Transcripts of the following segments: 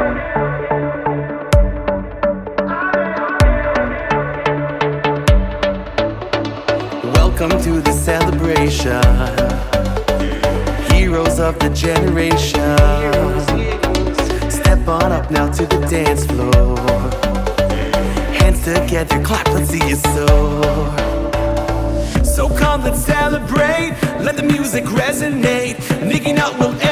Welcome to the celebration. Heroes of the generation. Step on up now to the dance floor. Hands together, clap, let's see you soar. So come, let's celebrate. Let the music resonate. Nicky Nut will.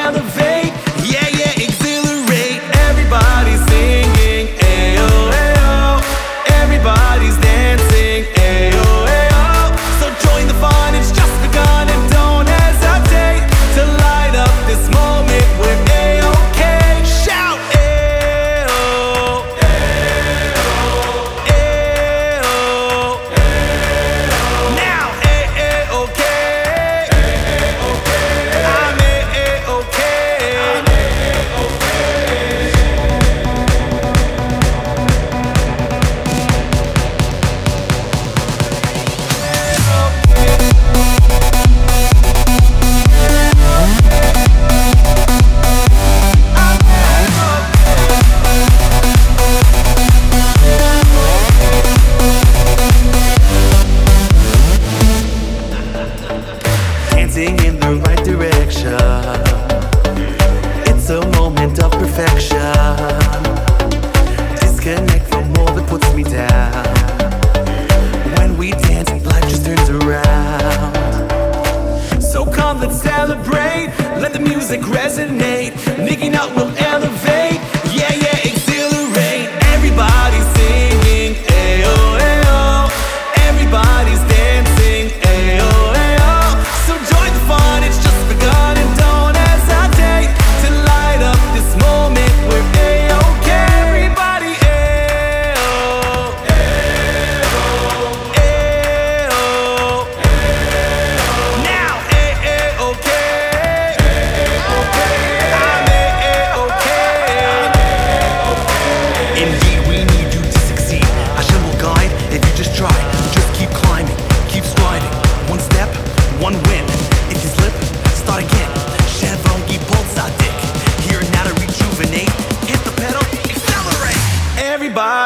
on, let's celebrate. Let the music resonate. Nicking Nut will elevate.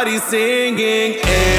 Everybody singing. Hey.